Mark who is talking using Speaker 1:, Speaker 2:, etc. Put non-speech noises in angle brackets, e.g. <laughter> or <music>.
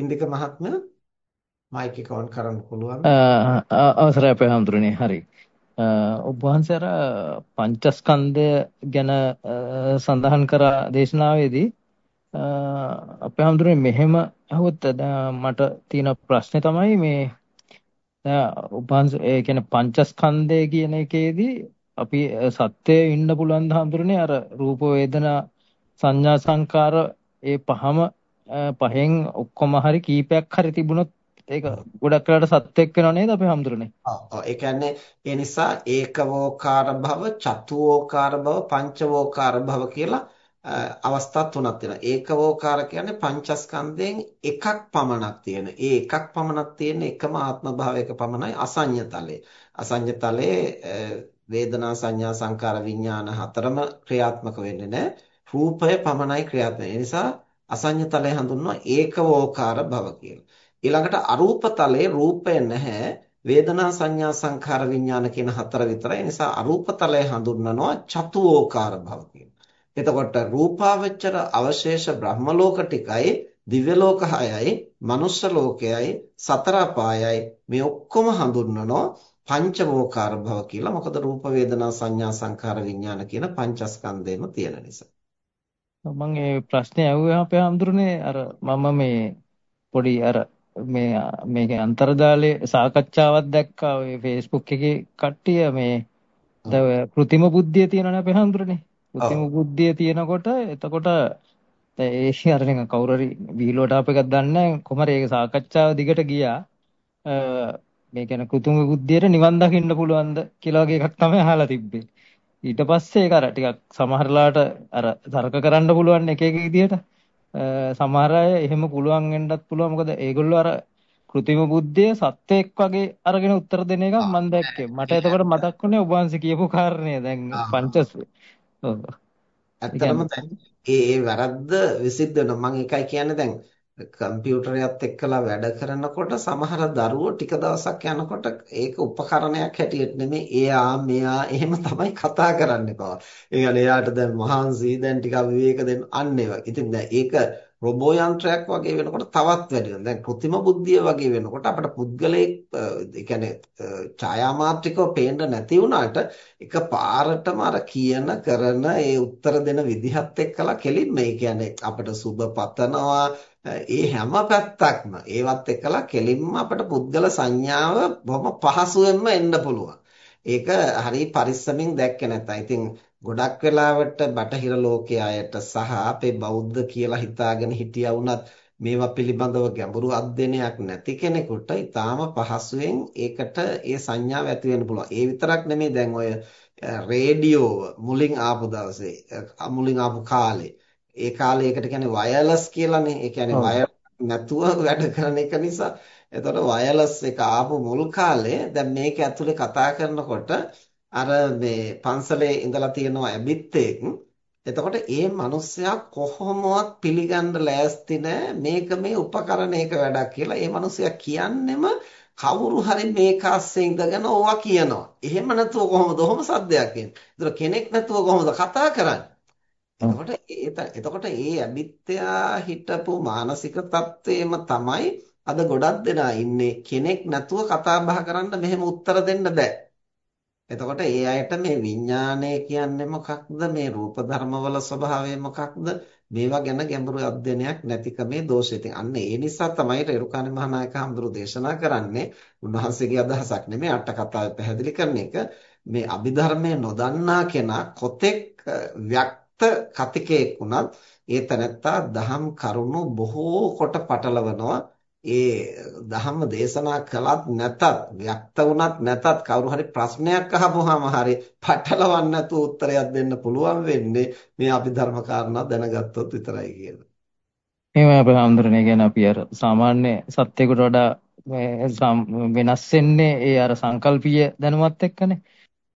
Speaker 1: ඉන්දික මහත්මයා මයික් එක ඔන් කරන්න පුළුවන්.
Speaker 2: අවසරයි අපේ හැඳුරුනේ හරි. ඔබ වහන්සේ අර පංචස්කන්ධය ගැන සඳහන් කර දේශනාවේදී අපේ හැඳුරුනේ මෙහෙම අහුවත් මට තියෙන ප්‍රශ්නේ තමයි මේ ඔබ වහන්සේ ඒ කියන්නේ පංචස්කන්ධය කියන එකේදී අපි සත්‍යයේ ඉන්න පුළුවන් ද හැඳුරුනේ අර රූප වේදනා සංඥා සංකාර ඒ පහම පහෙන් ඔක්කොම හරි කීපයක් හරි තිබුණොත් ඒක ගොඩක් වෙලාට සත්‍යක් වෙනව නේද අපි හඳුරන්නේ.
Speaker 1: ඔව් ඔව් ඒ කියන්නේ ඒ නිසා ඒකවෝකාර භව, චතුවෝකාර භව, පංචවෝකාර භව කියලා අවස්ථා තුනක් තියෙනවා. ඒකවෝකාර කියන්නේ පංචස්කන්ධයෙන් එකක් පමණක් තියෙන. ඒ එකක් පමණක් තියෙන එකම ආත්ම භාවයක පමණයි අසඤ්ඤතලයේ. අසඤ්ඤතලයේ වේදනා සංඥා සංකාර විඥාන හතරම ක්‍රියාත්මක වෙන්නේ නැහැ. රූපය පමණයි ක්‍රියාත්මක. ඒ නිසා අසඤ්ඤතලය හඳුන්වනවා ඒකවෝකාර භව කියලා. ඊළඟට අරූප තලයේ රූපය නැහැ වේදනා සංඥා සංඛාර විඥාන කියන හතර විතරයි. ඒ නිසා අරූප තලය හඳුන්වනවා චතුෝකාර භව කියලා. එතකොට රූපාවචර අවශේෂ බ්‍රහ්ම ලෝක ටිකයි දිව්‍ය ලෝක 6යි මනුෂ්‍ය ලෝකයයි සතර අපායයි මේ ඔක්කොම හඳුන්වනවා පංචවෝකාර භව කියලා. මොකද රූප වේදනා සංඥා සංඛාර විඥාන කියන පංචස්කන්ධයම තියෙන නිසා.
Speaker 2: මම ඒ ප්‍රශ්නේ ඇහුවේ අපේ හඳුරන්නේ අර මම මේ පොඩි අර මේ මේකේ අන්තර්ජාලයේ සාකච්ඡාවක් දැක්කා ඔය Facebook එකේ කට්ටිය මේ කෘතිම බුද්ධිය තියෙනවනේ අපේ හඳුරන්නේ. කෘතිම බුද්ධිය තියෙනකොට එතකොට ඒ <laughs> අර නිකන් කවුරු හරි වීලුවට අප එකක් දන්නේ කොහමද ඒක සාකච්ඡාව දිගට ගියා. මේ කියන කෘතිම බුද්ධියට නිවන් දකින්න පුළුවන්ද කියලා වගේ එකක් තමයි අහලා තිබ්බේ. ඊට පස්සේ ඒක අර ටිකක් සමහරලාට අර තර්ක කරන්න පුළුවන් එක එක විදිහට. සමහර අය එහෙම පුළුවන් වෙන්නත් පුළුවන්. මොකද ඒගොල්ලෝ අර કૃතිම බුද්ධිය සත්‍යයක් වගේ අරගෙන උත්තර දෙන එකක් මම දැක්කේ. මට එතකොට මතක් වුණේ ඔබ වහන්සේ කියපු කාරණේ දැන් පංච
Speaker 1: ඇත්තටම දැන් ඒ වැරද්ද විසිද්ධ වෙනවා මම ඒකයි කියන්නේ දැන් කම්පියුටරයත් එක්කලා වැඩ කරනකොට සමහර දරුවෝ ටික දවසක් යනකොට ඒක උපකරණයක් හැටියට නෙමෙයි එයා මෙයා එහෙම තමයි කතා කරන්න බව. ඒ කියන්නේ එයාට දැන් මහන්සි දැන් ටිකක් විවේක දෙන්න අන්න ඒවා. ඉතින් දැන් ඒක රොබෝ යන්ත්‍රයක් වගේ වෙනකොට තවත් වැඩි වෙනවා. දැන් કૃත්‍රිම බුද්ධිය වගේ වෙනකොට අපිට පුද්ගලයෙක් ඒ කියන්නේ ඡායා මාත්‍රිකව පේන්න නැති වුණාට එක පාරටම අර කියන කරන ඒ උත්තර දෙන විදිහත් එක්කලා කෙලින්ම ඒ කියන්නේ අපිට සුබ පතනවා ඒ හැම පැත්තක්ම ඒවත් එක්කලා කෙලින්ම අපිට පුද්ගල සංඥාව බොහොම පහසුවෙන්ම එන්න පුළුවන්. ඒක හරිය පරිස්සමින් දැක්කේ නැත්නම් ඉතින් ගොඩක් වෙලාවට බටහිර ලෝකයේ අයට සහ අපේ බෞද්ධ කියලා හිතාගෙන හිටියා වුණත් මේවා පිළිබඳව ගැඹුරු අධ්‍යයනයක් නැති කෙනෙකුට ඊටාම පහසුවෙන් ඒකට ඒ සංඥාව ඇති වෙන්න පුළුවන්. ඒ විතරක් නෙමෙයි දැන් ඔය රේඩියෝ මුලින් ආපු දවසේ මුලින් ආපු කාලේ ඒ කාලේ ඒකට කියන්නේ වයර්ලස් කියලානේ. ඒ කියන්නේ වයර් නැතුව වැඩ කරන එක නිසා. එතකොට වයර්ලස් එක ආපු මුල් කාලේ දැන් මේක ඇතුලේ කතා කරනකොට අර මේ පන්සලේ ඉඳලා තියෙනවා ඇබිත්තෙක්. එතකොට ඒ මිනිස්සයා කොහොමවත් පිළිගන්න ලෑස්ති මේක මේ උපකරණයක වැඩක් කියලා. ඒ මිනිස්සයා කියන්නෙම කවුරු හරි මේක ASCII ඉඳගෙන ඕවා කියනවා. එහෙම නැතුව කොහොමද? ඔහොම සද්දයක් එන්නේ. ඒතර කෙනෙක් නැතුව කොහොමද කතා කරන්නේ? එතකොට එතකොට ඒ අනිත්‍යා හිටපු මානසික තත්වයේම තමයි අද ගොඩක් දෙනා ඉන්නේ. කෙනෙක් නැතුව කතා බහ කරන්න මෙහෙම උත්තර දෙන්න බෑ. එතකොට ඒ අයට මේ විඥානය කියන්නේ මොකක්ද? මේ රූප ධර්මවල ස්වභාවය මොකක්ද? මේවා ගැන ගැඹුරු අධ්‍යයනයක් නැතිකමේ දෝෂය. ඉතින් අන්න ඒ නිසා තමයි රේරුකාණේ මහානායක හඳුරු දේශනා කරන්නේ. උන්වහන්සේගේ අදහසක් නෙමෙයි අට කතාවේ පැහැදිලි කරන එක. මේ අභිධර්මය නොදන්නා කෙනා කොතෙක් කතිකයෙක් වුණත් ඒ තැනැත්තා දහම් කරුණු බොහෝ කොට පටලවනවා. ඒ ධම්ම දේශනා කළත් නැතත් ව්‍යක්ත වුණත් නැතත් කවුරු හරි ප්‍රශ්නයක් අහපුවාම හරි පටලවන්න නැතුව උත්තරයක් දෙන්න පුළුවන් වෙන්නේ මේ අපි ධර්ම කාරණා දැනගත්තොත් විතරයි කියලා.
Speaker 2: එහෙම අපේ හඳුරන්නේ කියන්නේ අපි අර සාමාන්‍ය සත්‍යයකට වඩා වෙනස් වෙන්නේ ඒ අර සංකල්පීය දැනුමත් එක්කනේ.